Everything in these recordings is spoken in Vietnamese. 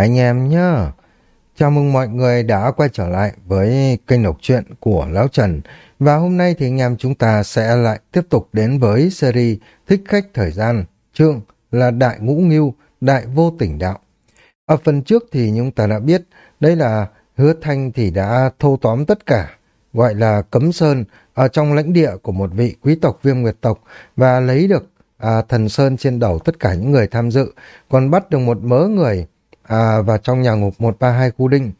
anh em nhá. Chào mừng mọi người đã quay trở lại với kênh đọc truyện của Lão Trần. Và hôm nay thì anh em chúng ta sẽ lại tiếp tục đến với series Thích Khách Thời Gian, chương là Đại Ngũ Nghiêu, Đại Vô Tỉnh Đạo. Ở phần trước thì chúng ta đã biết đây là Hứa Thanh thì đã thâu tóm tất cả, gọi là Cấm Sơn, ở trong lãnh địa của một vị quý tộc viêm nguyệt tộc và lấy được à, thần Sơn trên đầu tất cả những người tham dự, còn bắt được một mớ người à, và trong nhà ngục 132 khu đinh.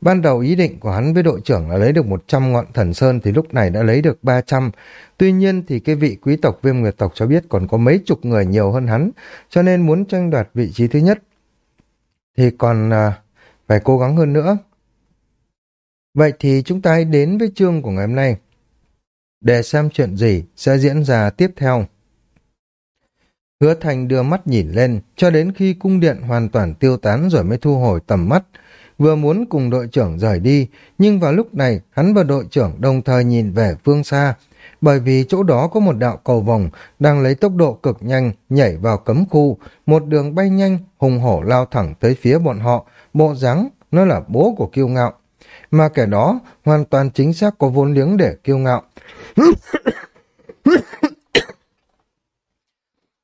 Ban đầu ý định của hắn với đội trưởng là lấy được 100 ngọn thần sơn thì lúc này đã lấy được 300. Tuy nhiên thì cái vị quý tộc viêm nguyệt tộc cho biết còn có mấy chục người nhiều hơn hắn, cho nên muốn tranh đoạt vị trí thứ nhất thì còn à, phải cố gắng hơn nữa. Vậy thì chúng ta hãy đến với chương của ngày hôm nay để xem chuyện gì sẽ diễn ra tiếp theo. Hứa Thành đưa mắt nhìn lên, cho đến khi cung điện hoàn toàn tiêu tán rồi mới thu hồi tầm mắt. Vừa muốn cùng đội trưởng rời đi, nhưng vào lúc này hắn và đội trưởng đồng thời nhìn về phương xa, bởi vì chỗ đó có một đạo cầu vòng đang lấy tốc độ cực nhanh nhảy vào cấm khu, một đường bay nhanh hùng hổ lao thẳng tới phía bọn họ, bộ dáng nó là bố của kiêu ngạo. Mà kẻ đó hoàn toàn chính xác có vốn liếng để kiêu ngạo.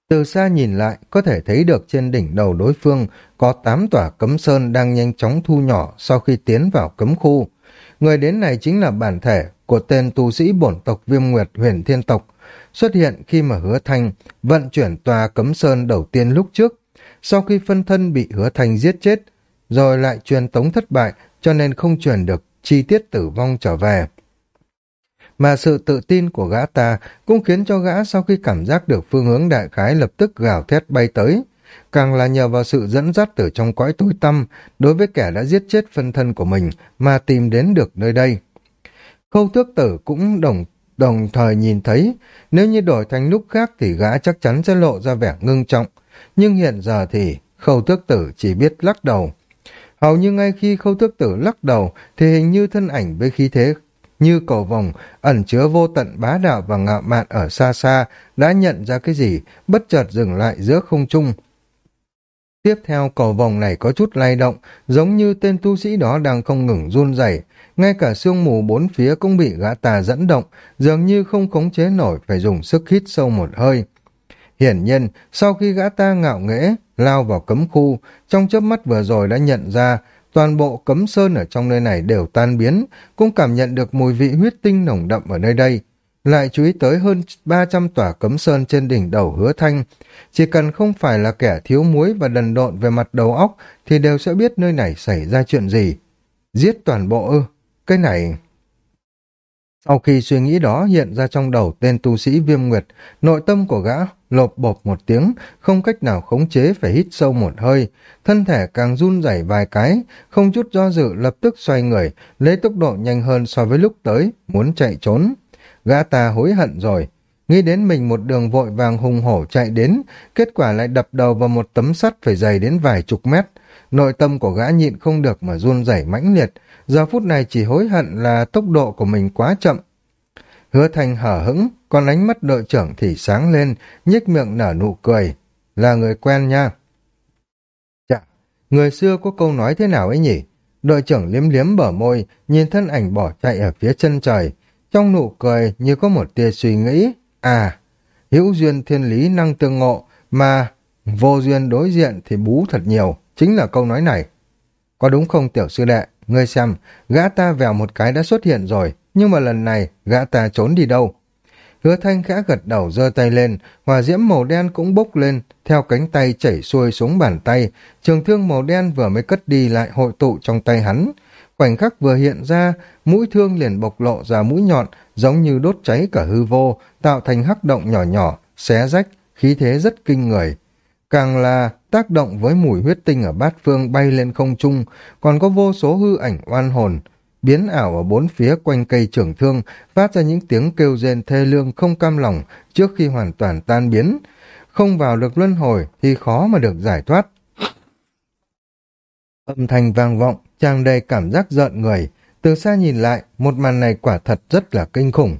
Từ xa nhìn lại, có thể thấy được trên đỉnh đầu đối phương có tám tòa cấm sơn đang nhanh chóng thu nhỏ sau khi tiến vào cấm khu. Người đến này chính là bản thể của tên tu sĩ bổn tộc Viêm Nguyệt huyền thiên tộc, xuất hiện khi mà hứa thanh vận chuyển tòa cấm sơn đầu tiên lúc trước. Sau khi phân thân bị hứa thanh giết chết, rồi lại truyền tống thất bại cho nên không truyền được chi tiết tử vong trở về mà sự tự tin của gã ta cũng khiến cho gã sau khi cảm giác được phương hướng đại khái lập tức gào thét bay tới. Càng là nhờ vào sự dẫn dắt từ trong cõi tối tăm đối với kẻ đã giết chết phân thân của mình mà tìm đến được nơi đây. Khâu tước tử cũng đồng đồng thời nhìn thấy, nếu như đổi thành lúc khác thì gã chắc chắn sẽ lộ ra vẻ ngưng trọng nhưng hiện giờ thì khâu tước tử chỉ biết lắc đầu hầu như ngay khi khâu tước tử lắc đầu thì hình như thân ảnh với khí thế như cầu vòng ẩn chứa vô tận bá đạo và ngạo mạn ở xa xa, đã nhận ra cái gì? Bất chợt dừng lại giữa không trung. Tiếp theo, cầu vòng này có chút lay động, giống như tên tu sĩ đó đang không ngừng run rẩy. Ngay cả sương mù bốn phía cũng bị gã tà dẫn động, dường như không khống chế nổi, phải dùng sức hít sâu một hơi. Hiển nhiên, sau khi gã ta ngạo nghễ, lao vào cấm khu, trong chớp mắt vừa rồi đã nhận ra toàn bộ cấm sơn ở trong nơi này đều tan biến, cũng cảm nhận được mùi vị huyết tinh nồng đậm ở nơi đây. Lại chú ý tới hơn 300 tòa cấm sơn trên đỉnh đầu hứa thanh. Chỉ cần không phải là kẻ thiếu muối và đần độn về mặt đầu óc thì đều sẽ biết nơi này xảy ra chuyện gì. Giết toàn bộ ư, cái này... Sau khi suy nghĩ đó hiện ra trong đầu tên tu sĩ viêm nguyệt, nội tâm của gã lộp bộp một tiếng, không cách nào khống chế phải hít sâu một hơi, thân thể càng run rẩy vài cái, không chút do dự lập tức xoay người, lấy tốc độ nhanh hơn so với lúc tới, muốn chạy trốn. Gã ta hối hận rồi, nghĩ đến mình một đường vội vàng hùng hổ chạy đến, kết quả lại đập đầu vào một tấm sắt phải dày đến vài chục mét. Nội tâm của gã nhịn không được mà run rẩy mãnh liệt, giờ phút này chỉ hối hận là tốc độ của mình quá chậm. Hứa thành hở hững, còn ánh mắt đội trưởng thì sáng lên, nhếch miệng nở nụ cười. Là người quen nha. Chà, người xưa có câu nói thế nào ấy nhỉ? Đội trưởng liếm liếm bở môi, nhìn thân ảnh bỏ chạy ở phía chân trời. Trong nụ cười như có một tia suy nghĩ. À, hữu duyên thiên lý năng tương ngộ, mà vô duyên đối diện thì bú thật nhiều. Chính là câu nói này. Có đúng không tiểu sư đệ? Ngươi xem, gã ta vèo một cái đã xuất hiện rồi, nhưng mà lần này gã ta trốn đi đâu? Hứa thanh khẽ gật đầu giơ tay lên, hòa diễm màu đen cũng bốc lên, theo cánh tay chảy xuôi xuống bàn tay, trường thương màu đen vừa mới cất đi lại hội tụ trong tay hắn. Khoảnh khắc vừa hiện ra, mũi thương liền bộc lộ ra mũi nhọn, giống như đốt cháy cả hư vô, tạo thành hắc động nhỏ nhỏ, xé rách, khí thế rất kinh người. Càng là tác động với mùi huyết tinh ở bát phương bay lên không trung, còn có vô số hư ảnh oan hồn, biến ảo ở bốn phía quanh cây trưởng thương, phát ra những tiếng kêu rên thê lương không cam lòng trước khi hoàn toàn tan biến. Không vào được luân hồi thì khó mà được giải thoát. Âm thanh vang vọng, tràn đầy cảm giác giận người. Từ xa nhìn lại, một màn này quả thật rất là kinh khủng.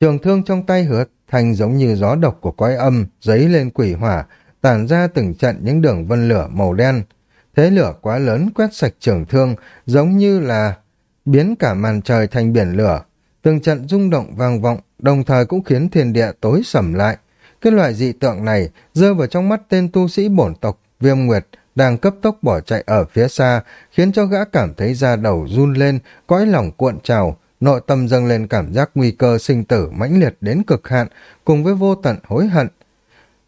Trường thương trong tay hứa thành giống như gió độc của quái âm, giấy lên quỷ hỏa, tản ra từng trận những đường vân lửa màu đen. Thế lửa quá lớn quét sạch trưởng thương, giống như là biến cả màn trời thành biển lửa. Từng trận rung động vang vọng, đồng thời cũng khiến thiên địa tối sầm lại. Cái loại dị tượng này rơi vào trong mắt tên tu sĩ bổn tộc Viêm Nguyệt đang cấp tốc bỏ chạy ở phía xa, khiến cho gã cảm thấy da đầu run lên, cõi lòng cuộn trào, nội tâm dâng lên cảm giác nguy cơ sinh tử mãnh liệt đến cực hạn, cùng với vô tận hối hận.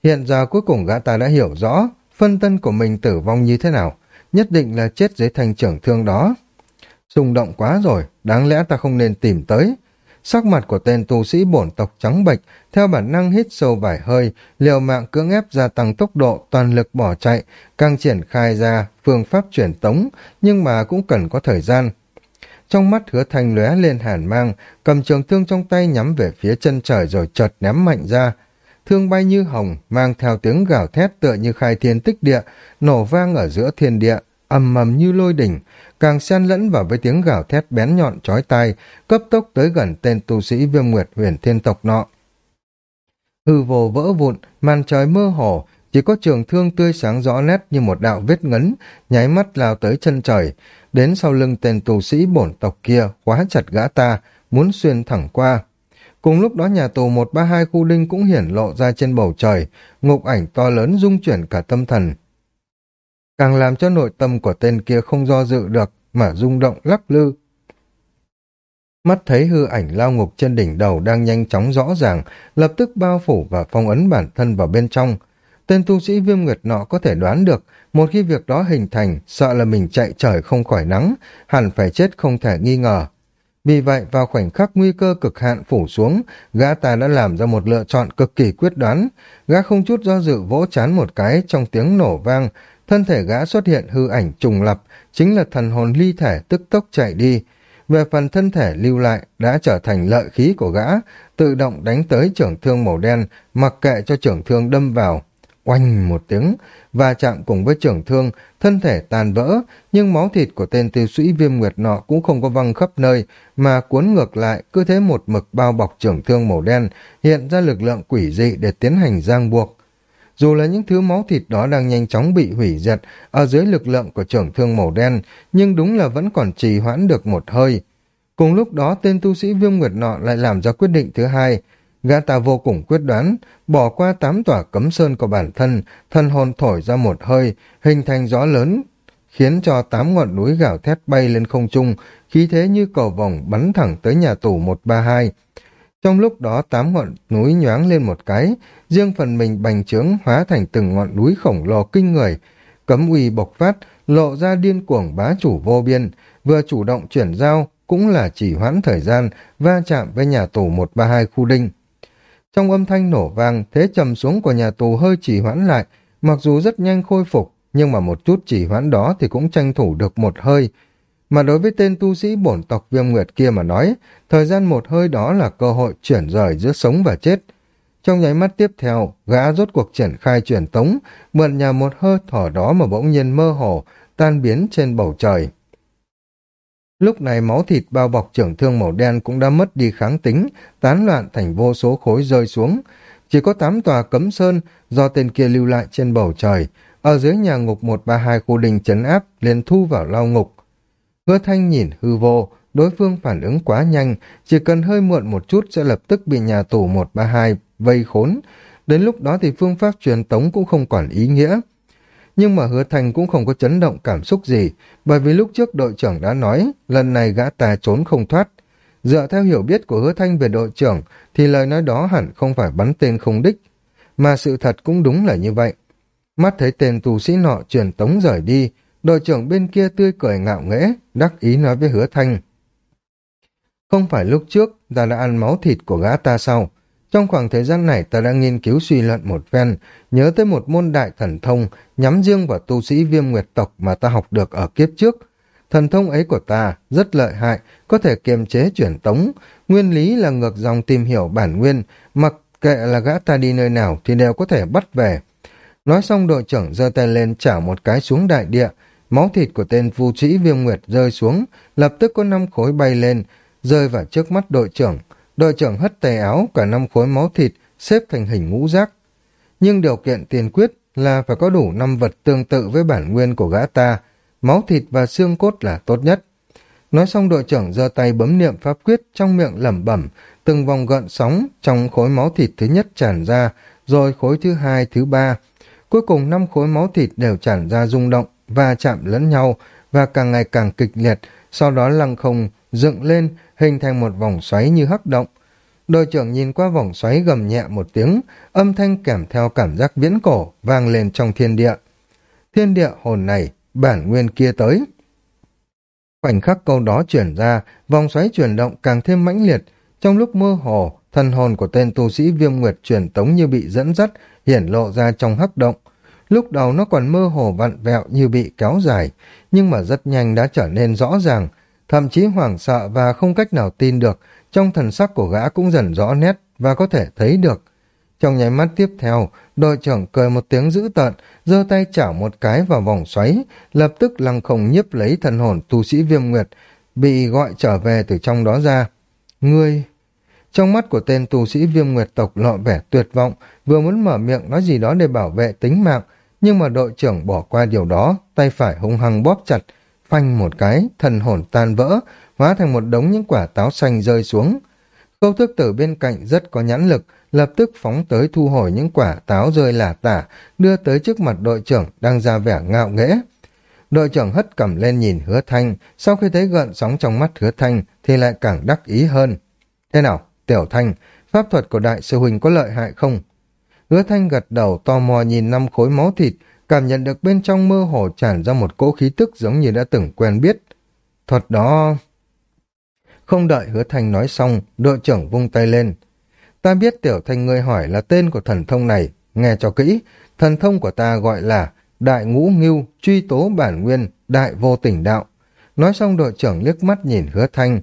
Hiện giờ cuối cùng gã ta đã hiểu rõ, phân tân của mình tử vong như thế nào, nhất định là chết dưới thành trưởng thương đó. Xung động quá rồi, đáng lẽ ta không nên tìm tới. Sắc mặt của tên tu sĩ bổn tộc trắng bệch, theo bản năng hít sâu vài hơi, liều mạng cưỡng ép gia tăng tốc độ, toàn lực bỏ chạy, càng triển khai ra phương pháp chuyển tống, nhưng mà cũng cần có thời gian. Trong mắt hứa thanh lóe lên hàn mang, cầm trường thương trong tay nhắm về phía chân trời rồi chợt ném mạnh ra. Thương bay như hồng, mang theo tiếng gào thét tựa như khai thiên tích địa, nổ vang ở giữa thiên địa, ầm ầm như lôi đỉnh, càng xen lẫn vào với tiếng gào thét bén nhọn chói tai, cấp tốc tới gần tên tu sĩ viêm nguyệt huyền thiên tộc nọ. Hư vô vỡ vụn, màn trời mơ hồ, chỉ có trường thương tươi sáng rõ nét như một đạo vết ngấn, nháy mắt lao tới chân trời, đến sau lưng tên tu sĩ bổn tộc kia, khóa chặt gã ta, muốn xuyên thẳng qua. Cùng lúc đó nhà tù 132 khu đinh cũng hiển lộ ra trên bầu trời, ngục ảnh to lớn rung chuyển cả tâm thần, càng làm cho nội tâm của tên kia không do dự được mà rung động lắc lư. Mắt thấy hư ảnh lao ngục trên đỉnh đầu đang nhanh chóng rõ ràng, lập tức bao phủ và phong ấn bản thân vào bên trong. Tên tu sĩ viêm nguyệt nọ có thể đoán được, một khi việc đó hình thành, sợ là mình chạy trời không khỏi nắng, hẳn phải chết không thể nghi ngờ. Vì vậy, vào khoảnh khắc nguy cơ cực hạn phủ xuống, gã ta đã làm ra một lựa chọn cực kỳ quyết đoán. Gã không chút do dự vỗ chán một cái trong tiếng nổ vang, thân thể gã xuất hiện hư ảnh trùng lập, chính là thần hồn ly thể tức tốc chạy đi. Về phần thân thể lưu lại đã trở thành lợi khí của gã, tự động đánh tới trưởng thương màu đen, mặc kệ cho trưởng thương đâm vào. Oanh một tiếng, và chạm cùng với trưởng thương, thân thể tàn vỡ, nhưng máu thịt của tên tiêu sĩ viêm nguyệt nọ cũng không có văng khắp nơi, mà cuốn ngược lại, cứ thế một mực bao bọc trưởng thương màu đen, hiện ra lực lượng quỷ dị để tiến hành giang buộc. Dù là những thứ máu thịt đó đang nhanh chóng bị hủy diệt ở dưới lực lượng của trưởng thương màu đen, nhưng đúng là vẫn còn trì hoãn được một hơi. Cùng lúc đó tên tu sĩ viêm nguyệt nọ lại làm ra quyết định thứ hai. Gã ta vô cùng quyết đoán, bỏ qua tám tòa cấm sơn của bản thân, thân hồn thổi ra một hơi, hình thành gió lớn, khiến cho tám ngọn núi gào thét bay lên không trung, khí thế như cầu vòng bắn thẳng tới nhà tù 132. Trong lúc đó tám ngọn núi nhoáng lên một cái, riêng phần mình bành trướng hóa thành từng ngọn núi khổng lồ kinh người, cấm uy bộc phát, lộ ra điên cuồng bá chủ vô biên, vừa chủ động chuyển giao cũng là chỉ hoãn thời gian va chạm với nhà tù 132 khu đinh. Trong âm thanh nổ vang, thế trầm xuống của nhà tù hơi chỉ hoãn lại, mặc dù rất nhanh khôi phục, nhưng mà một chút chỉ hoãn đó thì cũng tranh thủ được một hơi, mà đối với tên tu sĩ bổn tộc viêm nguyệt kia mà nói, thời gian một hơi đó là cơ hội chuyển rời giữa sống và chết. Trong nháy mắt tiếp theo, gã rốt cuộc triển khai chuyển tống, mượn nhà một hơi thở đó mà bỗng nhiên mơ hồ, tan biến trên bầu trời. Lúc này máu thịt bao bọc trưởng thương màu đen cũng đã mất đi kháng tính, tán loạn thành vô số khối rơi xuống. Chỉ có tám tòa cấm sơn do tên kia lưu lại trên bầu trời, ở dưới nhà ngục 132 khu đình chấn áp liền thu vào lao ngục, Hứa thanh nhìn hư vô, đối phương phản ứng quá nhanh, chỉ cần hơi muộn một chút sẽ lập tức bị nhà tù 132 vây khốn. Đến lúc đó thì phương pháp truyền tống cũng không còn ý nghĩa. Nhưng mà hứa thanh cũng không có chấn động cảm xúc gì, bởi vì lúc trước đội trưởng đã nói, lần này gã ta trốn không thoát. Dựa theo hiểu biết của hứa thanh về đội trưởng, thì lời nói đó hẳn không phải bắn tên không đích. Mà sự thật cũng đúng là như vậy. Mắt thấy tên tù sĩ nọ truyền tống rời đi, Đội trưởng bên kia tươi cười ngạo nghễ, đắc ý nói với hứa thanh. Không phải lúc trước ta đã ăn máu thịt của gã ta sau. Trong khoảng thời gian này ta đã nghiên cứu suy luận một phen, nhớ tới một môn đại thần thông nhắm riêng vào tu sĩ viêm nguyệt tộc mà ta học được ở kiếp trước. Thần thông ấy của ta rất lợi hại, có thể kiềm chế chuyển tống. Nguyên lý là ngược dòng tìm hiểu bản nguyên, mặc kệ là gã ta đi nơi nào thì đều có thể bắt về. Nói xong đội trưởng giơ tay lên trả một cái xuống đại địa, Máu thịt của tên vu sĩ viêm nguyệt rơi xuống, lập tức có năm khối bay lên, rơi vào trước mắt đội trưởng. Đội trưởng hất tay áo, cả năm khối máu thịt xếp thành hình ngũ giác. Nhưng điều kiện tiền quyết là phải có đủ năm vật tương tự với bản nguyên của gã ta, máu thịt và xương cốt là tốt nhất. Nói xong đội trưởng giơ tay bấm niệm pháp quyết trong miệng lẩm bẩm, từng vòng gợn sóng trong khối máu thịt thứ nhất tràn ra, rồi khối thứ hai, thứ ba. Cuối cùng năm khối máu thịt đều tràn ra rung động và chạm lẫn nhau và càng ngày càng kịch liệt, sau đó lăng không dựng lên hình thành một vòng xoáy như hắc động. Đội trưởng nhìn qua vòng xoáy gầm nhẹ một tiếng, âm thanh kèm theo cảm giác viễn cổ vang lên trong thiên địa. Thiên địa hồn này, bản nguyên kia tới. Khoảnh khắc câu đó chuyển ra, vòng xoáy chuyển động càng thêm mãnh liệt. Trong lúc mơ hồ, thần hồn của tên tu sĩ viêm nguyệt truyền tống như bị dẫn dắt, hiển lộ ra trong hắc động. Lúc đầu nó còn mơ hồ vặn vẹo như bị kéo dài, nhưng mà rất nhanh đã trở nên rõ ràng, thậm chí hoảng sợ và không cách nào tin được, trong thần sắc của gã cũng dần rõ nét và có thể thấy được. Trong nháy mắt tiếp theo, đội trưởng cười một tiếng dữ tợn, giơ tay chảo một cái vào vòng xoáy, lập tức lăng không nhiếp lấy thần hồn tu sĩ viêm nguyệt, bị gọi trở về từ trong đó ra. Ngươi... Trong mắt của tên tu sĩ viêm nguyệt tộc lộ vẻ tuyệt vọng, vừa muốn mở miệng nói gì đó để bảo vệ tính mạng, nhưng mà đội trưởng bỏ qua điều đó, tay phải hung hăng bóp chặt, phanh một cái, thần hồn tan vỡ, hóa thành một đống những quả táo xanh rơi xuống. Câu thức tử bên cạnh rất có nhãn lực, lập tức phóng tới thu hồi những quả táo rơi lả tả, đưa tới trước mặt đội trưởng đang ra vẻ ngạo nghễ. Đội trưởng hất cầm lên nhìn hứa thanh, sau khi thấy gợn sóng trong mắt hứa thanh thì lại càng đắc ý hơn. Thế nào, tiểu thanh, pháp thuật của đại sư huynh có lợi hại không? Hứa thanh gật đầu tò mò nhìn năm khối máu thịt, cảm nhận được bên trong mơ hồ tràn ra một cỗ khí tức giống như đã từng quen biết. Thuật đó... Không đợi hứa thanh nói xong, đội trưởng vung tay lên. Ta biết tiểu thanh ngươi hỏi là tên của thần thông này, nghe cho kỹ, thần thông của ta gọi là Đại Ngũ Ngưu Truy Tố Bản Nguyên Đại Vô Tỉnh Đạo. Nói xong đội trưởng liếc mắt nhìn hứa thanh.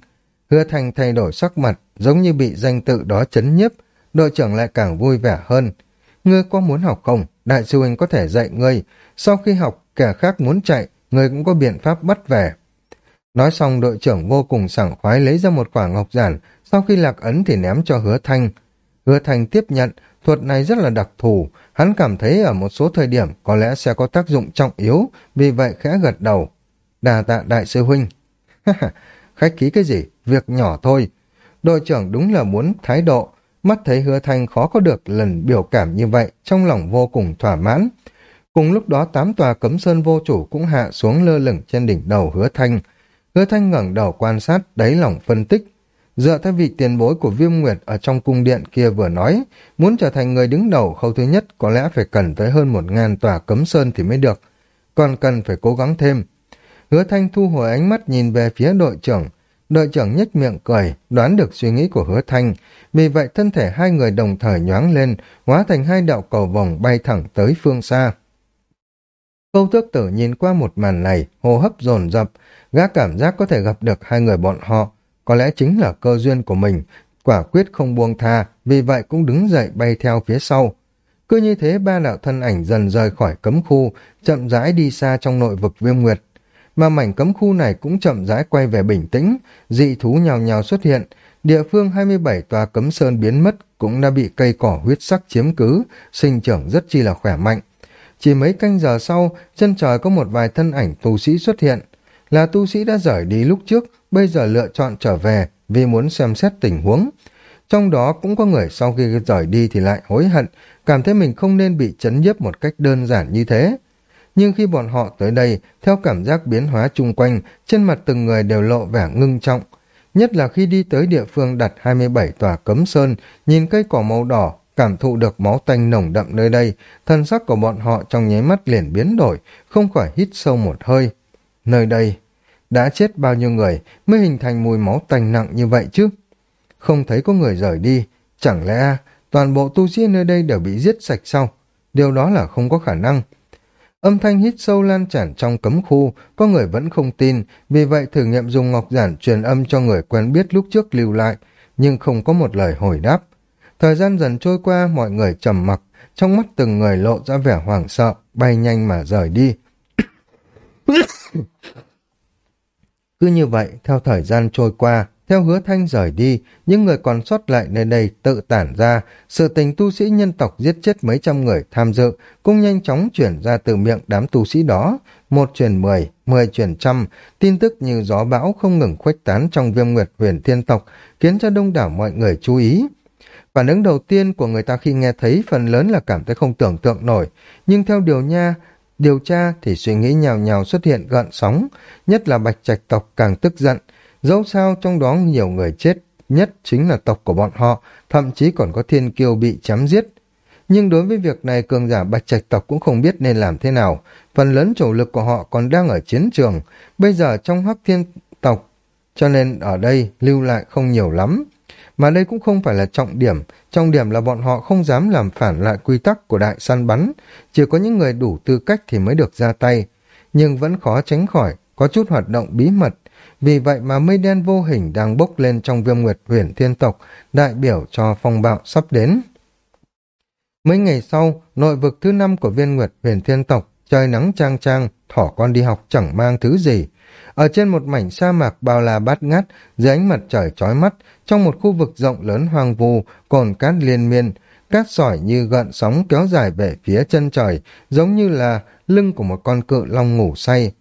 Hứa thanh thay đổi sắc mặt, giống như bị danh tự đó chấn nhiếp, đội trưởng lại càng vui vẻ hơn. Ngươi có muốn học không? Đại sư huynh có thể dạy ngươi. Sau khi học, kẻ khác muốn chạy, ngươi cũng có biện pháp bắt về. Nói xong đội trưởng vô cùng sảng khoái lấy ra một quả ngọc giản, sau khi lạc ấn thì ném cho hứa thanh. Hứa thanh tiếp nhận, thuật này rất là đặc thù, hắn cảm thấy ở một số thời điểm có lẽ sẽ có tác dụng trọng yếu, vì vậy khẽ gật đầu. Đà tạ đại sư huynh. Khách ký cái gì? Việc nhỏ thôi. Đội trưởng đúng là muốn thái độ, mắt thấy hứa thanh khó có được lần biểu cảm như vậy, trong lòng vô cùng thỏa mãn. Cùng lúc đó tám tòa cấm sơn vô chủ cũng hạ xuống lơ lửng trên đỉnh đầu hứa thanh, Hứa thanh ngẩng đầu quan sát, đáy lòng phân tích. Dựa theo vị tiền bối của viêm nguyệt ở trong cung điện kia vừa nói, muốn trở thành người đứng đầu khâu thứ nhất có lẽ phải cần tới hơn một ngàn tòa cấm sơn thì mới được. Còn cần phải cố gắng thêm. Hứa thanh thu hồi ánh mắt nhìn về phía đội trưởng. Đội trưởng nhếch miệng cười, đoán được suy nghĩ của hứa thanh. Vì vậy thân thể hai người đồng thời nhoáng lên, hóa thành hai đạo cầu vòng bay thẳng tới phương xa. Câu tước tử nhìn qua một màn này, hô hấp dồn dập, gã cảm giác có thể gặp được hai người bọn họ, có lẽ chính là cơ duyên của mình, quả quyết không buông tha, vì vậy cũng đứng dậy bay theo phía sau. Cứ như thế ba đạo thân ảnh dần rời khỏi cấm khu, chậm rãi đi xa trong nội vực viêm nguyệt. Mà mảnh cấm khu này cũng chậm rãi quay về bình tĩnh, dị thú nhào nhào xuất hiện, địa phương 27 tòa cấm sơn biến mất cũng đã bị cây cỏ huyết sắc chiếm cứ, sinh trưởng rất chi là khỏe mạnh. Chỉ mấy canh giờ sau, chân trời có một vài thân ảnh tu sĩ xuất hiện, là tu sĩ đã rời đi lúc trước, bây giờ lựa chọn trở về vì muốn xem xét tình huống. Trong đó cũng có người sau khi rời đi thì lại hối hận, cảm thấy mình không nên bị chấn nhiếp một cách đơn giản như thế. Nhưng khi bọn họ tới đây, theo cảm giác biến hóa chung quanh, trên mặt từng người đều lộ vẻ ngưng trọng. Nhất là khi đi tới địa phương đặt 27 tòa cấm sơn, nhìn cây cỏ màu đỏ, cảm thụ được máu tanh nồng đậm nơi đây, thân sắc của bọn họ trong nháy mắt liền biến đổi, không khỏi hít sâu một hơi. Nơi đây, đã chết bao nhiêu người mới hình thành mùi máu tanh nặng như vậy chứ? Không thấy có người rời đi, chẳng lẽ toàn bộ tu sĩ nơi đây đều bị giết sạch sau? Điều đó là không có khả năng. Âm thanh hít sâu lan tràn trong cấm khu, có người vẫn không tin, vì vậy thử nghiệm dùng ngọc giản truyền âm cho người quen biết lúc trước lưu lại, nhưng không có một lời hồi đáp. Thời gian dần trôi qua, mọi người trầm mặc, trong mắt từng người lộ ra vẻ hoảng sợ, bay nhanh mà rời đi. Cứ như vậy, theo thời gian trôi qua, theo hứa thanh rời đi, những người còn sót lại nơi đây tự tản ra, sự tình tu sĩ nhân tộc giết chết mấy trăm người tham dự, cũng nhanh chóng chuyển ra từ miệng đám tu sĩ đó, một truyền mười, mười truyền trăm, tin tức như gió bão không ngừng khuếch tán trong viêm nguyệt huyền thiên tộc, khiến cho đông đảo mọi người chú ý. Phản ứng đầu tiên của người ta khi nghe thấy phần lớn là cảm thấy không tưởng tượng nổi, nhưng theo điều nha, điều tra thì suy nghĩ nhào nhào xuất hiện gợn sóng, nhất là bạch trạch tộc càng tức giận, dẫu sao trong đó nhiều người chết nhất chính là tộc của bọn họ, thậm chí còn có thiên kiêu bị chém giết. Nhưng đối với việc này cường giả bạch trạch tộc cũng không biết nên làm thế nào, phần lớn chủ lực của họ còn đang ở chiến trường, bây giờ trong hắc thiên tộc, cho nên ở đây lưu lại không nhiều lắm. Mà đây cũng không phải là trọng điểm, trọng điểm là bọn họ không dám làm phản lại quy tắc của đại săn bắn, chỉ có những người đủ tư cách thì mới được ra tay. Nhưng vẫn khó tránh khỏi, có chút hoạt động bí mật, vì vậy mà mây đen vô hình đang bốc lên trong viêm nguyệt huyền thiên tộc, đại biểu cho phong bạo sắp đến. Mấy ngày sau, nội vực thứ năm của viên nguyệt huyền thiên tộc, trời nắng trang trang, thỏ con đi học chẳng mang thứ gì. Ở trên một mảnh sa mạc bao la bát ngát, dưới ánh mặt trời chói mắt, trong một khu vực rộng lớn hoang vu, cồn cát liên miên, cát sỏi như gợn sóng kéo dài về phía chân trời, giống như là lưng của một con cự long ngủ say.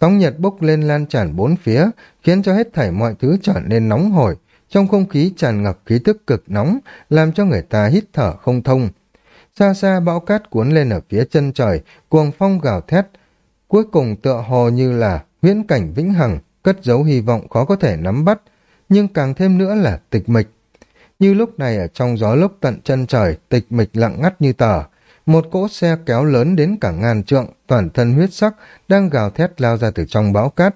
Sóng nhiệt bốc lên lan tràn bốn phía, khiến cho hết thảy mọi thứ trở nên nóng hổi, trong không khí tràn ngập khí tức cực nóng, làm cho người ta hít thở không thông. Xa xa bão cát cuốn lên ở phía chân trời, cuồng phong gào thét, cuối cùng tựa hồ như là huyễn cảnh vĩnh hằng, cất giấu hy vọng khó có thể nắm bắt, nhưng càng thêm nữa là tịch mịch. Như lúc này ở trong gió lốc tận chân trời, tịch mịch lặng ngắt như tờ. Một cỗ xe kéo lớn đến cả ngàn trượng, toàn thân huyết sắc, đang gào thét lao ra từ trong bão cát.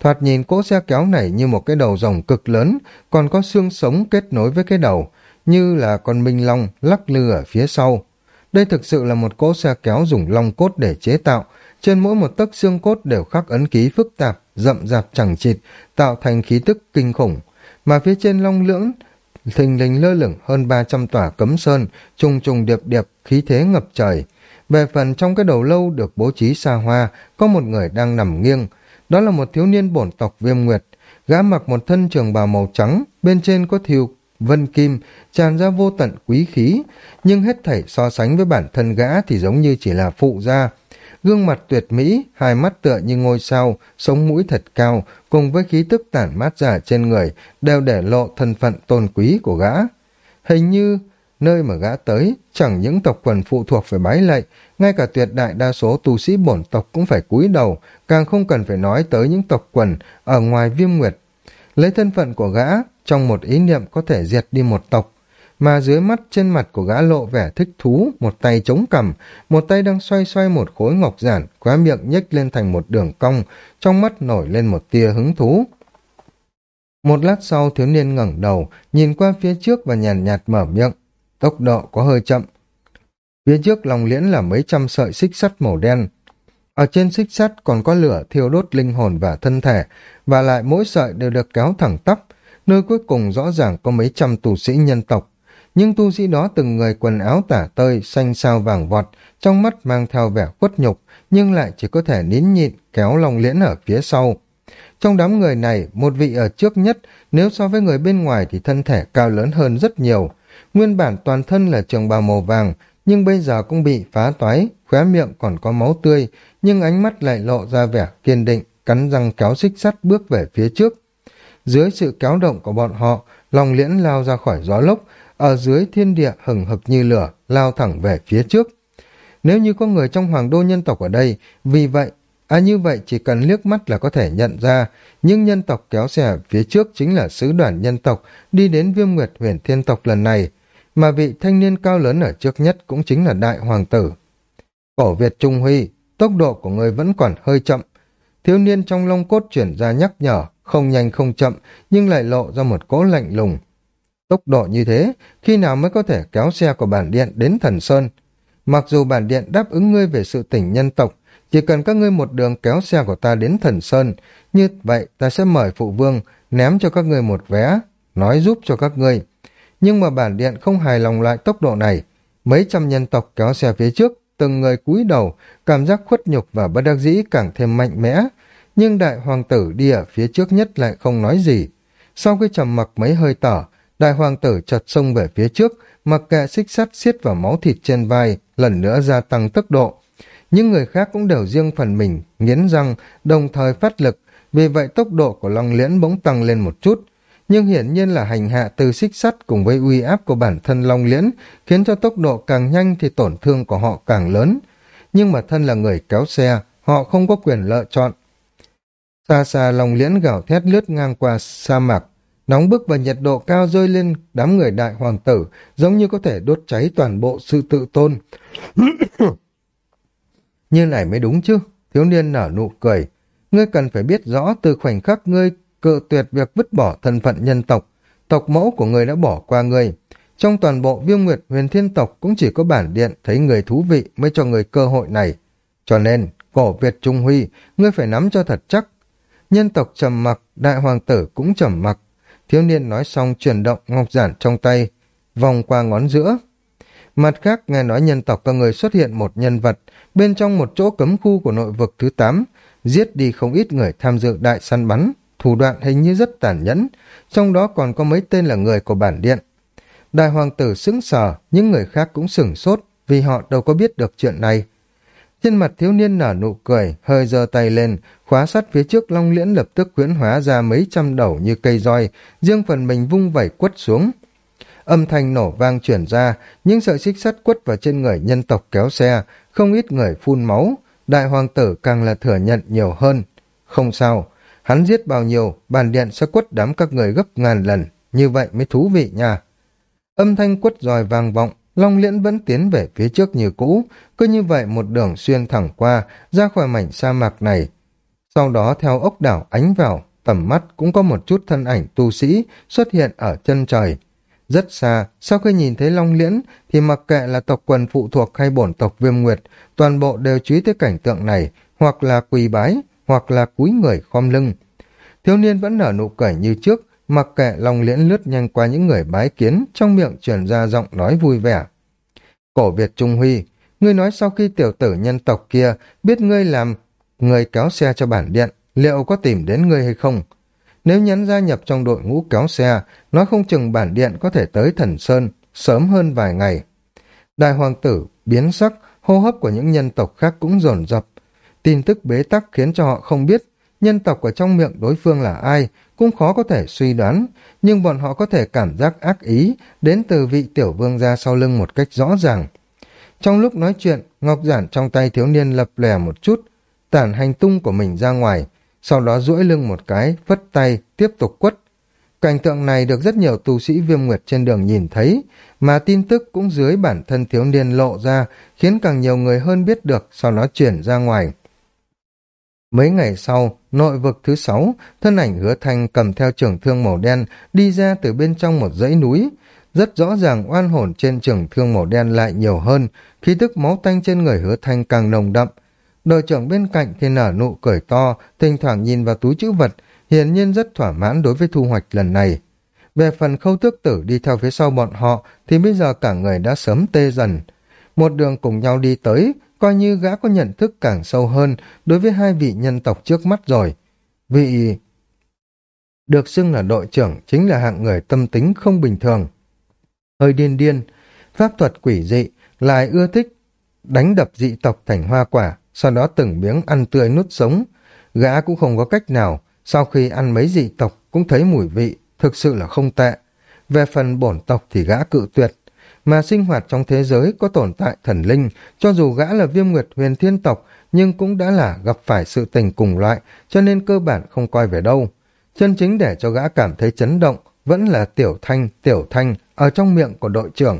Thoạt nhìn cỗ xe kéo này như một cái đầu rồng cực lớn, còn có xương sống kết nối với cái đầu, như là con minh long lắc lư ở phía sau. Đây thực sự là một cỗ xe kéo dùng long cốt để chế tạo, trên mỗi một tấc xương cốt đều khắc ấn ký phức tạp, rậm rạp chẳng chịt, tạo thành khí tức kinh khủng. Mà phía trên long lưỡng, thình lình lơ lửng hơn 300 tòa cấm sơn, trùng trùng điệp điệp, khí thế ngập trời. Về phần trong cái đầu lâu được bố trí xa hoa, có một người đang nằm nghiêng. Đó là một thiếu niên bổn tộc viêm nguyệt. Gã mặc một thân trường bào màu trắng, bên trên có thiêu vân kim, tràn ra vô tận quý khí, nhưng hết thảy so sánh với bản thân gã thì giống như chỉ là phụ gia. Gương mặt tuyệt mỹ, hai mắt tựa như ngôi sao, sống mũi thật cao, cùng với khí tức tản mát giả trên người, đều để lộ thân phận tôn quý của gã. Hình như, nơi mà gã tới, chẳng những tộc quần phụ thuộc phải bái lạy, ngay cả tuyệt đại đa số tu sĩ bổn tộc cũng phải cúi đầu, càng không cần phải nói tới những tộc quần ở ngoài viêm nguyệt. Lấy thân phận của gã, trong một ý niệm có thể diệt đi một tộc, mà dưới mắt trên mặt của gã lộ vẻ thích thú, một tay chống cầm, một tay đang xoay xoay một khối ngọc giản, khóa miệng nhếch lên thành một đường cong, trong mắt nổi lên một tia hứng thú. Một lát sau thiếu niên ngẩng đầu, nhìn qua phía trước và nhàn nhạt, mở miệng, tốc độ có hơi chậm. Phía trước lòng liễn là mấy trăm sợi xích sắt màu đen. Ở trên xích sắt còn có lửa thiêu đốt linh hồn và thân thể, và lại mỗi sợi đều được kéo thẳng tắp, nơi cuối cùng rõ ràng có mấy trăm tù sĩ nhân tộc nhưng tu sĩ đó từng người quần áo tả tơi, xanh xao vàng vọt, trong mắt mang theo vẻ khuất nhục, nhưng lại chỉ có thể nín nhịn kéo lòng liễn ở phía sau. Trong đám người này, một vị ở trước nhất, nếu so với người bên ngoài thì thân thể cao lớn hơn rất nhiều. Nguyên bản toàn thân là trường bào màu vàng, nhưng bây giờ cũng bị phá toái, khóe miệng còn có máu tươi, nhưng ánh mắt lại lộ ra vẻ kiên định, cắn răng kéo xích sắt bước về phía trước. Dưới sự kéo động của bọn họ, lòng liễn lao ra khỏi gió lốc, ở dưới thiên địa hừng hực như lửa, lao thẳng về phía trước. Nếu như có người trong hoàng đô nhân tộc ở đây, vì vậy, à như vậy chỉ cần liếc mắt là có thể nhận ra, nhưng nhân tộc kéo xe phía trước chính là sứ đoàn nhân tộc đi đến viêm nguyệt huyền thiên tộc lần này, mà vị thanh niên cao lớn ở trước nhất cũng chính là đại hoàng tử. Cổ Việt Trung Huy, tốc độ của người vẫn còn hơi chậm. Thiếu niên trong lông cốt chuyển ra nhắc nhở, không nhanh không chậm, nhưng lại lộ ra một cỗ lạnh lùng, Tốc độ như thế, khi nào mới có thể kéo xe của bản điện đến thần Sơn? Mặc dù bản điện đáp ứng ngươi về sự tỉnh nhân tộc, chỉ cần các ngươi một đường kéo xe của ta đến thần Sơn, như vậy ta sẽ mời phụ vương ném cho các ngươi một vé, nói giúp cho các ngươi. Nhưng mà bản điện không hài lòng lại tốc độ này. Mấy trăm nhân tộc kéo xe phía trước, từng người cúi đầu, cảm giác khuất nhục và bất đắc dĩ càng thêm mạnh mẽ. Nhưng đại hoàng tử đi ở phía trước nhất lại không nói gì. Sau khi trầm mặc mấy hơi tở, đại hoàng tử chật xông về phía trước, mặc kệ xích sắt xiết vào máu thịt trên vai, lần nữa gia tăng tốc độ. Những người khác cũng đều riêng phần mình, nghiến răng, đồng thời phát lực, vì vậy tốc độ của Long Liễn bỗng tăng lên một chút. Nhưng hiển nhiên là hành hạ từ xích sắt cùng với uy áp của bản thân Long Liễn, khiến cho tốc độ càng nhanh thì tổn thương của họ càng lớn. Nhưng mà thân là người kéo xe, họ không có quyền lựa chọn. Xa xa Long Liễn gào thét lướt ngang qua sa mạc, nóng bức và nhiệt độ cao rơi lên đám người đại hoàng tử, giống như có thể đốt cháy toàn bộ sự tự tôn. như này mới đúng chứ, thiếu niên nở nụ cười. Ngươi cần phải biết rõ từ khoảnh khắc ngươi cự tuyệt việc vứt bỏ thân phận nhân tộc, tộc mẫu của ngươi đã bỏ qua ngươi. Trong toàn bộ viêm nguyệt huyền thiên tộc cũng chỉ có bản điện thấy người thú vị mới cho người cơ hội này. Cho nên, cổ Việt Trung Huy, ngươi phải nắm cho thật chắc. Nhân tộc trầm mặc, đại hoàng tử cũng trầm mặc. Thiếu niên nói xong chuyển động ngọc giản trong tay, vòng qua ngón giữa. Mặt khác, nghe nói nhân tộc các người xuất hiện một nhân vật, bên trong một chỗ cấm khu của nội vực thứ 8, giết đi không ít người tham dự đại săn bắn, thủ đoạn hình như rất tàn nhẫn, trong đó còn có mấy tên là người của bản điện. Đại hoàng tử sững sờ, những người khác cũng sửng sốt, vì họ đâu có biết được chuyện này. Trên mặt thiếu niên nở nụ cười, hơi giơ tay lên, khóa sắt phía trước long liễn lập tức huyễn hóa ra mấy trăm đầu như cây roi, riêng phần mình vung vẩy quất xuống. Âm thanh nổ vang chuyển ra, những sợi xích sắt quất vào trên người nhân tộc kéo xe, không ít người phun máu, đại hoàng tử càng là thừa nhận nhiều hơn. Không sao, hắn giết bao nhiêu, bàn điện sẽ quất đám các người gấp ngàn lần, như vậy mới thú vị nha. Âm thanh quất roi vang vọng, Long Liễn vẫn tiến về phía trước như cũ, cứ như vậy một đường xuyên thẳng qua, ra khỏi mảnh sa mạc này. Sau đó theo ốc đảo ánh vào, tầm mắt cũng có một chút thân ảnh tu sĩ xuất hiện ở chân trời. Rất xa, sau khi nhìn thấy Long Liễn, thì mặc kệ là tộc quần phụ thuộc hay bổn tộc viêm nguyệt, toàn bộ đều chú ý tới cảnh tượng này, hoặc là quỳ bái, hoặc là cúi người khom lưng. Thiếu niên vẫn nở nụ cười như trước, mặc kệ Long Liễn lướt nhanh qua những người bái kiến, trong miệng truyền ra giọng nói vui vẻ. Cổ Việt Trung Huy, ngươi nói sau khi tiểu tử nhân tộc kia biết ngươi làm người kéo xe cho bản điện, liệu có tìm đến ngươi hay không? Nếu nhắn gia nhập trong đội ngũ kéo xe, nói không chừng bản điện có thể tới thần Sơn sớm hơn vài ngày. Đại hoàng tử biến sắc, hô hấp của những nhân tộc khác cũng dồn dập. Tin tức bế tắc khiến cho họ không biết nhân tộc ở trong miệng đối phương là ai, cũng khó có thể suy đoán, nhưng bọn họ có thể cảm giác ác ý đến từ vị tiểu vương gia sau lưng một cách rõ ràng. Trong lúc nói chuyện, ngọc giản trong tay thiếu niên lập lè một chút, tản hành tung của mình ra ngoài, sau đó duỗi lưng một cái, phất tay, tiếp tục quất. Cảnh tượng này được rất nhiều tu sĩ viêm nguyệt trên đường nhìn thấy, mà tin tức cũng dưới bản thân thiếu niên lộ ra, khiến càng nhiều người hơn biết được, sau đó chuyển ra ngoài. Mấy ngày sau, nội vực thứ sáu, thân ảnh hứa thanh cầm theo trường thương màu đen đi ra từ bên trong một dãy núi. Rất rõ ràng oan hồn trên trường thương màu đen lại nhiều hơn, khí tức máu tanh trên người hứa thanh càng nồng đậm. Đội trưởng bên cạnh thì nở nụ cười to, thỉnh thoảng nhìn vào túi chữ vật, hiển nhiên rất thỏa mãn đối với thu hoạch lần này. Về phần khâu tước tử đi theo phía sau bọn họ thì bây giờ cả người đã sớm tê dần. Một đường cùng nhau đi tới, coi như gã có nhận thức càng sâu hơn đối với hai vị nhân tộc trước mắt rồi. Vị được xưng là đội trưởng chính là hạng người tâm tính không bình thường. Hơi điên điên, pháp thuật quỷ dị, lại ưa thích đánh đập dị tộc thành hoa quả, sau đó từng miếng ăn tươi nuốt sống. Gã cũng không có cách nào, sau khi ăn mấy dị tộc cũng thấy mùi vị, thực sự là không tệ. Về phần bổn tộc thì gã cự tuyệt, mà sinh hoạt trong thế giới có tồn tại thần linh, cho dù gã là viêm nguyệt huyền thiên tộc, nhưng cũng đã là gặp phải sự tình cùng loại, cho nên cơ bản không coi về đâu. Chân chính để cho gã cảm thấy chấn động, vẫn là tiểu thanh, tiểu thanh, ở trong miệng của đội trưởng.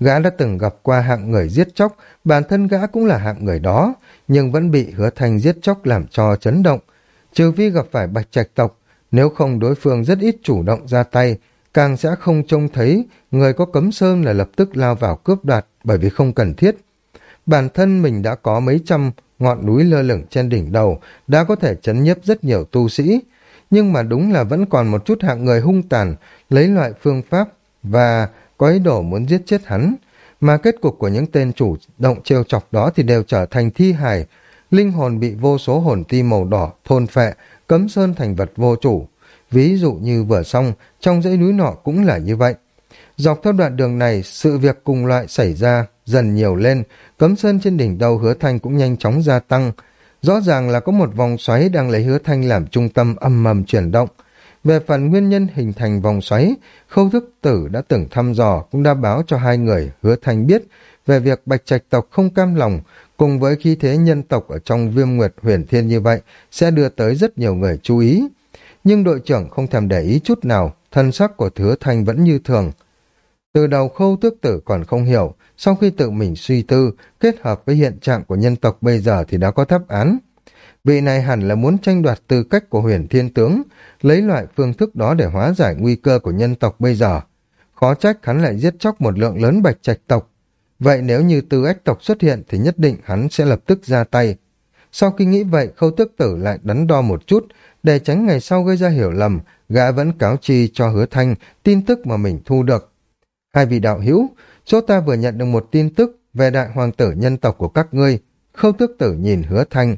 Gã đã từng gặp qua hạng người giết chóc, bản thân gã cũng là hạng người đó, nhưng vẫn bị hứa thanh giết chóc làm cho chấn động. Trừ phi gặp phải bạch trạch tộc, nếu không đối phương rất ít chủ động ra tay, càng sẽ không trông thấy người có cấm sơn là lập tức lao vào cướp đoạt bởi vì không cần thiết. Bản thân mình đã có mấy trăm ngọn núi lơ lửng trên đỉnh đầu, đã có thể chấn nhiếp rất nhiều tu sĩ, nhưng mà đúng là vẫn còn một chút hạng người hung tàn, lấy loại phương pháp và có ý đồ muốn giết chết hắn, mà kết cục của những tên chủ động trêu chọc đó thì đều trở thành thi hài, linh hồn bị vô số hồn ti màu đỏ thôn phệ, cấm sơn thành vật vô chủ, ví dụ như vừa xong, trong dãy núi nọ cũng là như vậy. Dọc theo đoạn đường này, sự việc cùng loại xảy ra dần nhiều lên, cấm sơn trên đỉnh đầu hứa thanh cũng nhanh chóng gia tăng. Rõ ràng là có một vòng xoáy đang lấy hứa thanh làm trung tâm âm mầm chuyển động. Về phần nguyên nhân hình thành vòng xoáy, khâu thức tử đã từng thăm dò cũng đã báo cho hai người hứa thanh biết về việc bạch trạch tộc không cam lòng cùng với khí thế nhân tộc ở trong viêm nguyệt huyền thiên như vậy sẽ đưa tới rất nhiều người chú ý. Nhưng đội trưởng không thèm để ý chút nào, thân sắc của hứa thanh vẫn như thường. Từ đầu khâu tước tử còn không hiểu, sau khi tự mình suy tư, kết hợp với hiện trạng của nhân tộc bây giờ thì đã có thấp án. Vị này hẳn là muốn tranh đoạt tư cách của huyền thiên tướng, lấy loại phương thức đó để hóa giải nguy cơ của nhân tộc bây giờ. Khó trách hắn lại giết chóc một lượng lớn bạch trạch tộc. Vậy nếu như tư ách tộc xuất hiện thì nhất định hắn sẽ lập tức ra tay. Sau khi nghĩ vậy, khâu tước tử lại đắn đo một chút, để tránh ngày sau gây ra hiểu lầm, gã vẫn cáo chi cho hứa thanh tin tức mà mình thu được. Hai vị đạo hữu, chỗ ta vừa nhận được một tin tức về đại hoàng tử nhân tộc của các ngươi. Khâu tước tử nhìn hứa thanh.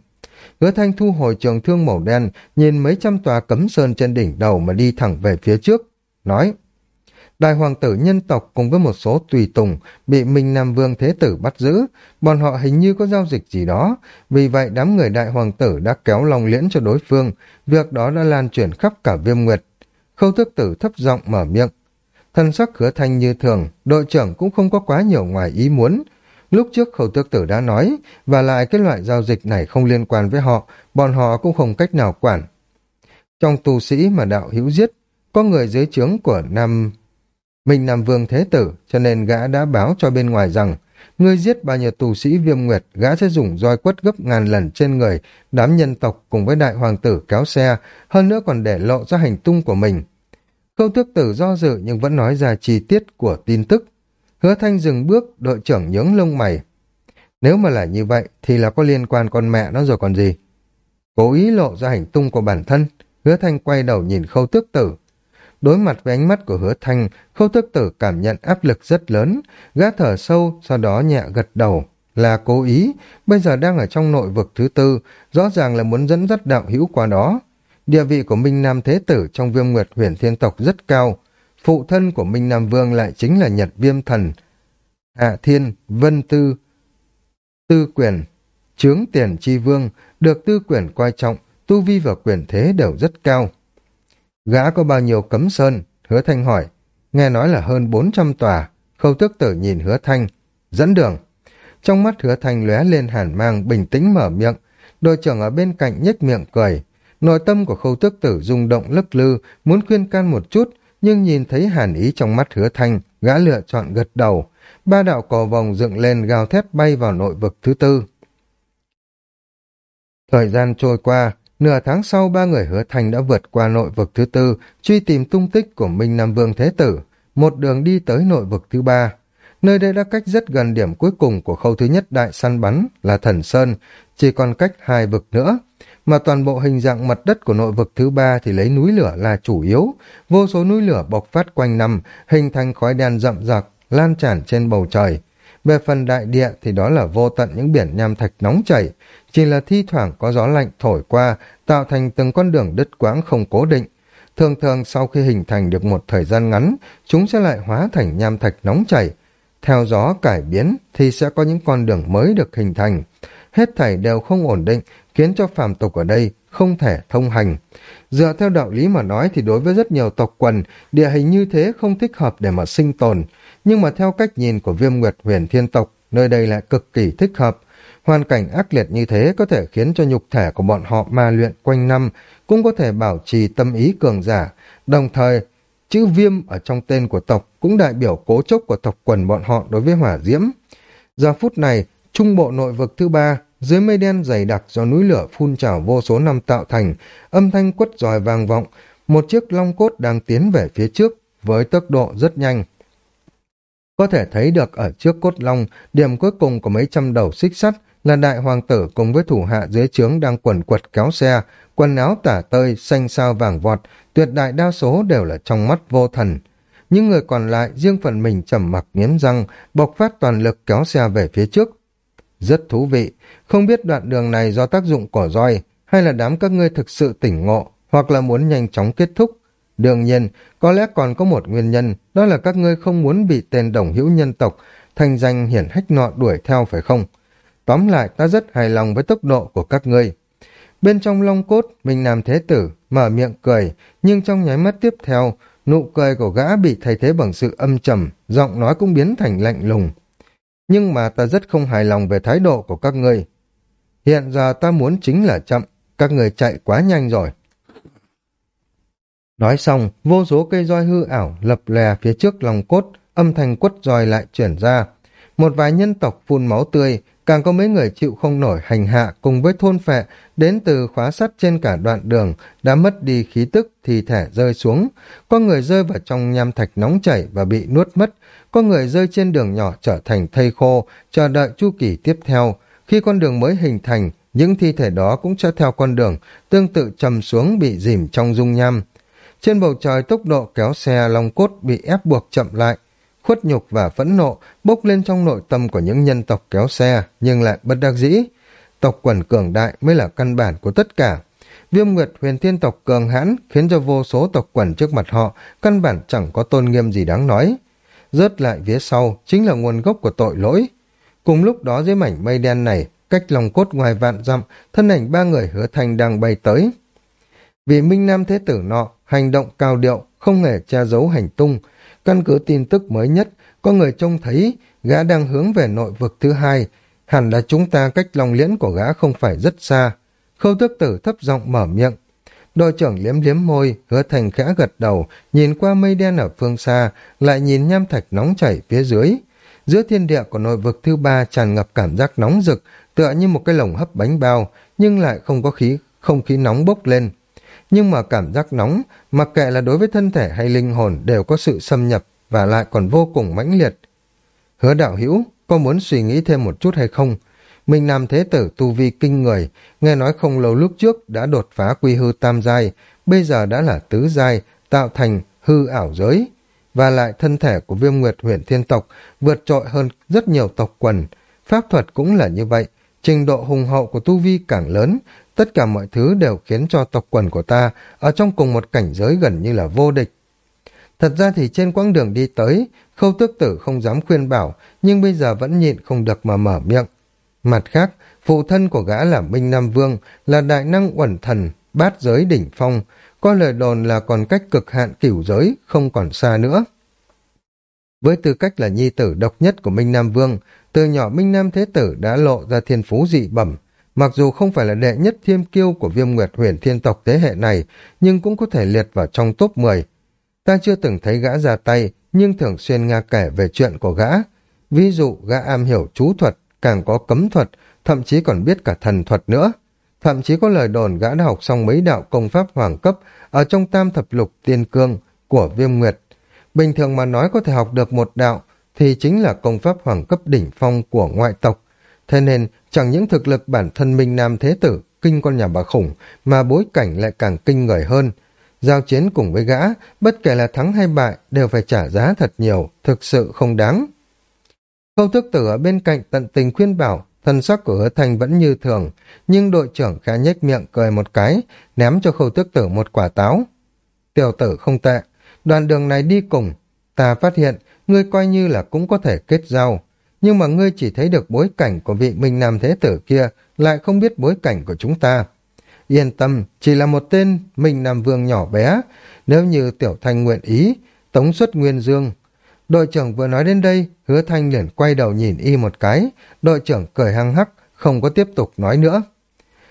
Hứa thanh thu hồi trường thương màu đen, nhìn mấy trăm tòa cấm sơn trên đỉnh đầu mà đi thẳng về phía trước. Nói, đại hoàng tử nhân tộc cùng với một số tùy tùng bị Minh Nam Vương Thế Tử bắt giữ, bọn họ hình như có giao dịch gì đó, vì vậy đám người đại hoàng tử đã kéo lòng liễn cho đối phương, việc đó đã lan truyền khắp cả viêm nguyệt. Khâu thức tử thấp giọng mở miệng, thân sắc hứa thanh như thường, đội trưởng cũng không có quá nhiều ngoài ý muốn. Lúc trước khẩu tước tử đã nói, và lại cái loại giao dịch này không liên quan với họ, bọn họ cũng không cách nào quản. Trong tu sĩ mà đạo hữu giết, có người dưới trướng của Nam Minh Nam Vương Thế Tử, cho nên gã đã báo cho bên ngoài rằng, ngươi giết bao nhiêu tù sĩ viêm nguyệt, gã sẽ dùng roi quất gấp ngàn lần trên người, đám nhân tộc cùng với đại hoàng tử kéo xe, hơn nữa còn để lộ ra hành tung của mình. Khâu tước tử do dự nhưng vẫn nói ra chi tiết của tin tức. Hứa thanh dừng bước, đội trưởng nhướng lông mày. Nếu mà là như vậy thì là có liên quan con mẹ nó rồi còn gì. Cố ý lộ ra hành tung của bản thân, hứa thanh quay đầu nhìn khâu tước tử. Đối mặt với ánh mắt của hứa thanh, khâu tước tử cảm nhận áp lực rất lớn, gã thở sâu, sau đó nhẹ gật đầu. Là cố ý, bây giờ đang ở trong nội vực thứ tư, rõ ràng là muốn dẫn dắt đạo hữu qua đó. Địa vị của Minh Nam Thế Tử trong viêm nguyệt huyền thiên tộc rất cao. Phụ thân của Minh Nam Vương lại chính là Nhật Viêm Thần. Hạ Thiên, Vân Tư, Tư Quyền, Trướng Tiền Chi Vương, được Tư Quyền coi trọng, tu vi và quyền thế đều rất cao. Gã có bao nhiêu cấm sơn? Hứa Thanh hỏi. Nghe nói là hơn 400 tòa. Khâu tước tử nhìn Hứa Thanh. Dẫn đường. Trong mắt Hứa Thanh lóe lên hàn mang, bình tĩnh mở miệng. Đội trưởng ở bên cạnh nhếch miệng cười. Nội tâm của khâu tước tử rung động lấp lư, muốn khuyên can một chút, nhưng nhìn thấy hàn ý trong mắt hứa thanh, gã lựa chọn gật đầu. Ba đạo cò vòng dựng lên gào thét bay vào nội vực thứ tư. Thời gian trôi qua, nửa tháng sau ba người hứa thanh đã vượt qua nội vực thứ tư, truy tìm tung tích của Minh Nam Vương Thế Tử, một đường đi tới nội vực thứ ba. Nơi đây đã cách rất gần điểm cuối cùng của khâu thứ nhất đại săn bắn là Thần Sơn, chỉ còn cách hai vực nữa mà toàn bộ hình dạng mặt đất của nội vực thứ ba thì lấy núi lửa là chủ yếu, vô số núi lửa bộc phát quanh năm, hình thành khói đen rậm rạc, lan tràn trên bầu trời. Về phần đại địa thì đó là vô tận những biển nham thạch nóng chảy, chỉ là thi thoảng có gió lạnh thổi qua, tạo thành từng con đường đứt quãng không cố định. Thường thường sau khi hình thành được một thời gian ngắn, chúng sẽ lại hóa thành nham thạch nóng chảy. Theo gió cải biến thì sẽ có những con đường mới được hình thành. Hết thảy đều không ổn định, khiến cho phàm tục ở đây không thể thông hành. Dựa theo đạo lý mà nói thì đối với rất nhiều tộc quần, địa hình như thế không thích hợp để mà sinh tồn. Nhưng mà theo cách nhìn của viêm nguyệt huyền thiên tộc, nơi đây lại cực kỳ thích hợp. Hoàn cảnh ác liệt như thế có thể khiến cho nhục thể của bọn họ ma luyện quanh năm, cũng có thể bảo trì tâm ý cường giả. Đồng thời, chữ viêm ở trong tên của tộc cũng đại biểu cố chốc của tộc quần bọn họ đối với hỏa diễm. Giờ phút này, trung bộ nội vực thứ ba dưới mây đen dày đặc do núi lửa phun trào vô số năm tạo thành, âm thanh quất giỏi vang vọng, một chiếc long cốt đang tiến về phía trước với tốc độ rất nhanh. Có thể thấy được ở trước cốt long, điểm cuối cùng của mấy trăm đầu xích sắt là đại hoàng tử cùng với thủ hạ dưới trướng đang quần quật kéo xe, quần áo tả tơi, xanh sao vàng vọt, tuyệt đại đa số đều là trong mắt vô thần. Những người còn lại riêng phần mình trầm mặc nghiến răng, bộc phát toàn lực kéo xe về phía trước, rất thú vị, không biết đoạn đường này do tác dụng của roi hay là đám các ngươi thực sự tỉnh ngộ hoặc là muốn nhanh chóng kết thúc. Đương nhiên, có lẽ còn có một nguyên nhân, đó là các ngươi không muốn bị tên đồng hữu nhân tộc, thành danh hiển hách nọ đuổi theo phải không? Tóm lại, ta rất hài lòng với tốc độ của các ngươi. Bên trong long cốt, mình làm Thế Tử mở miệng cười, nhưng trong nháy mắt tiếp theo, nụ cười của gã bị thay thế bằng sự âm trầm, giọng nói cũng biến thành lạnh lùng. Nhưng mà ta rất không hài lòng về thái độ của các ngươi. Hiện giờ ta muốn chính là chậm, các người chạy quá nhanh rồi. Nói xong, vô số cây roi hư ảo lập lè phía trước lòng cốt, âm thanh quất roi lại chuyển ra. Một vài nhân tộc phun máu tươi, càng có mấy người chịu không nổi hành hạ cùng với thôn phệ đến từ khóa sắt trên cả đoạn đường đã mất đi khí tức thì thể rơi xuống. Có người rơi vào trong nham thạch nóng chảy và bị nuốt mất, có người rơi trên đường nhỏ trở thành thây khô, chờ đợi chu kỳ tiếp theo. Khi con đường mới hình thành, những thi thể đó cũng sẽ theo con đường, tương tự trầm xuống bị dìm trong dung nham. Trên bầu trời tốc độ kéo xe long cốt bị ép buộc chậm lại, khuất nhục và phẫn nộ bốc lên trong nội tâm của những nhân tộc kéo xe, nhưng lại bất đắc dĩ. Tộc quần cường đại mới là căn bản của tất cả. Viêm Nguyệt huyền thiên tộc cường hãn khiến cho vô số tộc quần trước mặt họ căn bản chẳng có tôn nghiêm gì đáng nói. Rớt lại phía sau chính là nguồn gốc của tội lỗi. Cùng lúc đó dưới mảnh mây đen này, cách lòng cốt ngoài vạn dặm, thân ảnh ba người hứa thành đang bay tới. Vì Minh Nam Thế Tử nọ, hành động cao điệu, không hề che giấu hành tung, Căn cứ tin tức mới nhất, có người trông thấy gã đang hướng về nội vực thứ hai, hẳn là chúng ta cách lòng liễn của gã không phải rất xa. Khâu tước tử thấp giọng mở miệng. Đội trưởng liếm liếm môi, hứa thành khẽ gật đầu, nhìn qua mây đen ở phương xa, lại nhìn nham thạch nóng chảy phía dưới. Giữa thiên địa của nội vực thứ ba tràn ngập cảm giác nóng rực, tựa như một cái lồng hấp bánh bao, nhưng lại không có khí, không khí nóng bốc lên nhưng mà cảm giác nóng, mặc kệ là đối với thân thể hay linh hồn đều có sự xâm nhập và lại còn vô cùng mãnh liệt. Hứa đạo hữu, có muốn suy nghĩ thêm một chút hay không? Minh Nam Thế Tử tu vi kinh người, nghe nói không lâu lúc trước đã đột phá quy hư tam giai, bây giờ đã là tứ giai, tạo thành hư ảo giới. Và lại thân thể của viêm nguyệt huyện thiên tộc vượt trội hơn rất nhiều tộc quần. Pháp thuật cũng là như vậy, trình độ hùng hậu của tu vi càng lớn, Tất cả mọi thứ đều khiến cho tộc quần của ta ở trong cùng một cảnh giới gần như là vô địch. Thật ra thì trên quãng đường đi tới, khâu tước tử không dám khuyên bảo, nhưng bây giờ vẫn nhịn không được mà mở miệng. Mặt khác, phụ thân của gã là Minh Nam Vương, là đại năng uẩn thần, bát giới đỉnh phong, có lời đồn là còn cách cực hạn cửu giới, không còn xa nữa. Với tư cách là nhi tử độc nhất của Minh Nam Vương, từ nhỏ Minh Nam Thế Tử đã lộ ra thiên phú dị bẩm, Mặc dù không phải là đệ nhất thiên kiêu của viêm nguyệt huyền thiên tộc thế hệ này, nhưng cũng có thể liệt vào trong top 10. Ta chưa từng thấy gã ra tay, nhưng thường xuyên nghe kể về chuyện của gã. Ví dụ gã am hiểu chú thuật, càng có cấm thuật, thậm chí còn biết cả thần thuật nữa. Thậm chí có lời đồn gã đã học xong mấy đạo công pháp hoàng cấp ở trong tam thập lục tiên cương của viêm nguyệt. Bình thường mà nói có thể học được một đạo thì chính là công pháp hoàng cấp đỉnh phong của ngoại tộc. Thế nên Chẳng những thực lực bản thân Minh Nam Thế Tử kinh con nhà bà khủng, mà bối cảnh lại càng kinh người hơn. Giao chiến cùng với gã, bất kể là thắng hay bại, đều phải trả giá thật nhiều, thực sự không đáng. Khâu thức tử ở bên cạnh tận tình khuyên bảo, thân sắc của hứa thành vẫn như thường, nhưng đội trưởng khá nhếch miệng cười một cái, ném cho khâu tước tử một quả táo. Tiểu tử không tệ, đoạn đường này đi cùng, ta phát hiện, ngươi coi như là cũng có thể kết giao, nhưng mà ngươi chỉ thấy được bối cảnh của vị Minh Nam Thế Tử kia, lại không biết bối cảnh của chúng ta. Yên tâm, chỉ là một tên Minh Nam Vương nhỏ bé, nếu như Tiểu Thanh nguyện ý, tống xuất Nguyên Dương. Đội trưởng vừa nói đến đây, hứa thanh liền quay đầu nhìn y một cái, đội trưởng cười hăng hắc, không có tiếp tục nói nữa.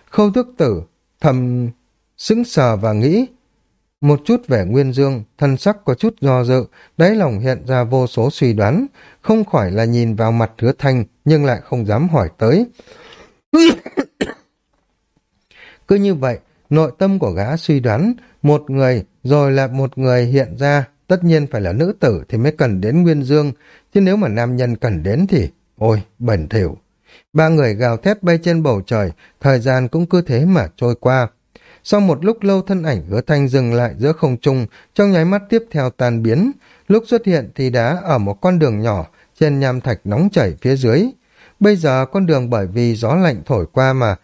Khâu thức tử, thầm sững sờ và nghĩ, một chút về Nguyên Dương, thân sắc có chút do dự, đáy lòng hiện ra vô số suy đoán, không khỏi là nhìn vào mặt hứa thanh, nhưng lại không dám hỏi tới. Cứ như vậy, nội tâm của gã suy đoán, một người rồi là một người hiện ra, tất nhiên phải là nữ tử thì mới cần đến Nguyên Dương, chứ nếu mà nam nhân cần đến thì, ôi, bẩn thỉu. Ba người gào thét bay trên bầu trời, thời gian cũng cứ thế mà trôi qua. Sau một lúc lâu thân ảnh hứa thanh dừng lại giữa không trung, trong nháy mắt tiếp theo tan biến. Lúc xuất hiện thì đã ở một con đường nhỏ, trên nham thạch nóng chảy phía dưới. Bây giờ con đường bởi vì gió lạnh thổi qua mà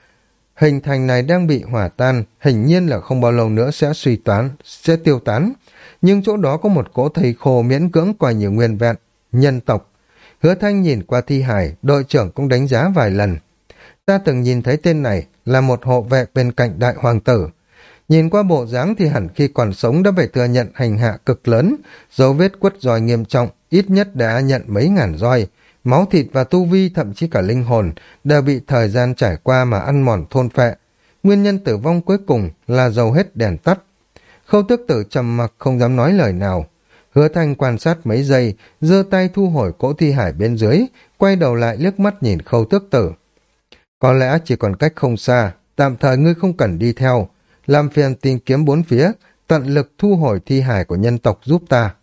hình thành này đang bị hỏa tan, hình nhiên là không bao lâu nữa sẽ suy toán, sẽ tiêu tán. Nhưng chỗ đó có một cỗ thầy khô miễn cưỡng coi như nguyên vẹn, nhân tộc. Hứa Thanh nhìn qua thi hải, đội trưởng cũng đánh giá vài lần. Ta từng nhìn thấy tên này là một hộ vệ bên cạnh đại hoàng tử. Nhìn qua bộ dáng thì hẳn khi còn sống đã phải thừa nhận hành hạ cực lớn, dấu vết quất roi nghiêm trọng, ít nhất đã nhận mấy ngàn roi, máu thịt và tu vi thậm chí cả linh hồn đều bị thời gian trải qua mà ăn mòn thôn phệ. Nguyên nhân tử vong cuối cùng là dầu hết đèn tắt. Khâu tước tử trầm mặc không dám nói lời nào. Hứa thanh quan sát mấy giây, giơ tay thu hồi cỗ thi hải bên dưới, quay đầu lại liếc mắt nhìn khâu tước tử. Có lẽ chỉ còn cách không xa, tạm thời ngươi không cần đi theo. Làm phiền tìm kiếm bốn phía, tận lực thu hồi thi hải của nhân tộc giúp ta.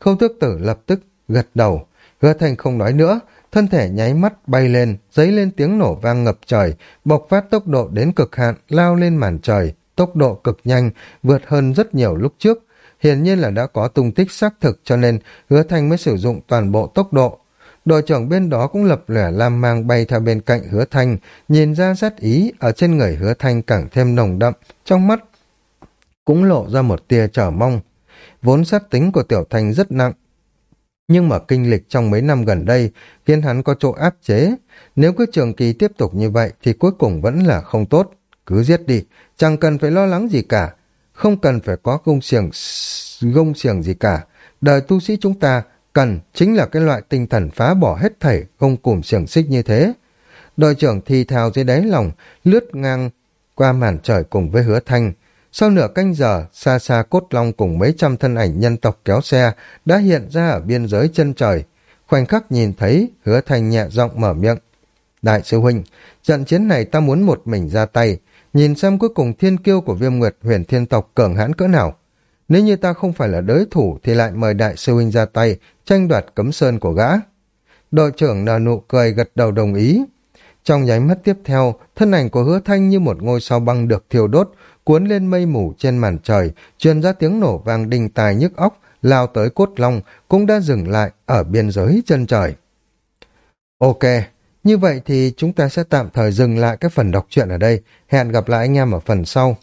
Khâu tước tử lập tức gật đầu, hứa thành không nói nữa, thân thể nháy mắt bay lên, giấy lên tiếng nổ vang ngập trời, bộc phát tốc độ đến cực hạn, lao lên màn trời, tốc độ cực nhanh, vượt hơn rất nhiều lúc trước. Hiển nhiên là đã có tung tích xác thực cho nên hứa thành mới sử dụng toàn bộ tốc độ. Đội trưởng bên đó cũng lập lẻ lam mang bay theo bên cạnh hứa thanh, nhìn ra sát ý ở trên người hứa thanh càng thêm nồng đậm, trong mắt cũng lộ ra một tia trở mong. Vốn sát tính của tiểu thanh rất nặng, nhưng mà kinh lịch trong mấy năm gần đây khiến hắn có chỗ áp chế. Nếu cứ trường kỳ tiếp tục như vậy thì cuối cùng vẫn là không tốt. Cứ giết đi, chẳng cần phải lo lắng gì cả. Không cần phải có gông xiềng, gông xiềng gì cả. Đời tu sĩ chúng ta cần chính là cái loại tinh thần phá bỏ hết thảy gông cùm xiềng xích như thế. Đội trưởng thi thào dưới đáy lòng, lướt ngang qua màn trời cùng với hứa thanh, sau nửa canh giờ, xa xa cốt long cùng mấy trăm thân ảnh nhân tộc kéo xe đã hiện ra ở biên giới chân trời. Khoảnh khắc nhìn thấy, hứa Thanh nhẹ giọng mở miệng. Đại sư huynh, trận chiến này ta muốn một mình ra tay, nhìn xem cuối cùng thiên kiêu của viêm nguyệt huyền thiên tộc cường hãn cỡ nào. Nếu như ta không phải là đối thủ thì lại mời đại sư huynh ra tay, tranh đoạt cấm sơn của gã. Đội trưởng nở nụ cười gật đầu đồng ý. Trong nháy mắt tiếp theo, thân ảnh của hứa thanh như một ngôi sao băng được thiêu đốt, cuốn lên mây mù trên màn trời, truyền ra tiếng nổ vang đình tài nhức óc, lao tới cốt long, cũng đã dừng lại ở biên giới chân trời. Ok, như vậy thì chúng ta sẽ tạm thời dừng lại cái phần đọc truyện ở đây. Hẹn gặp lại anh em ở phần sau.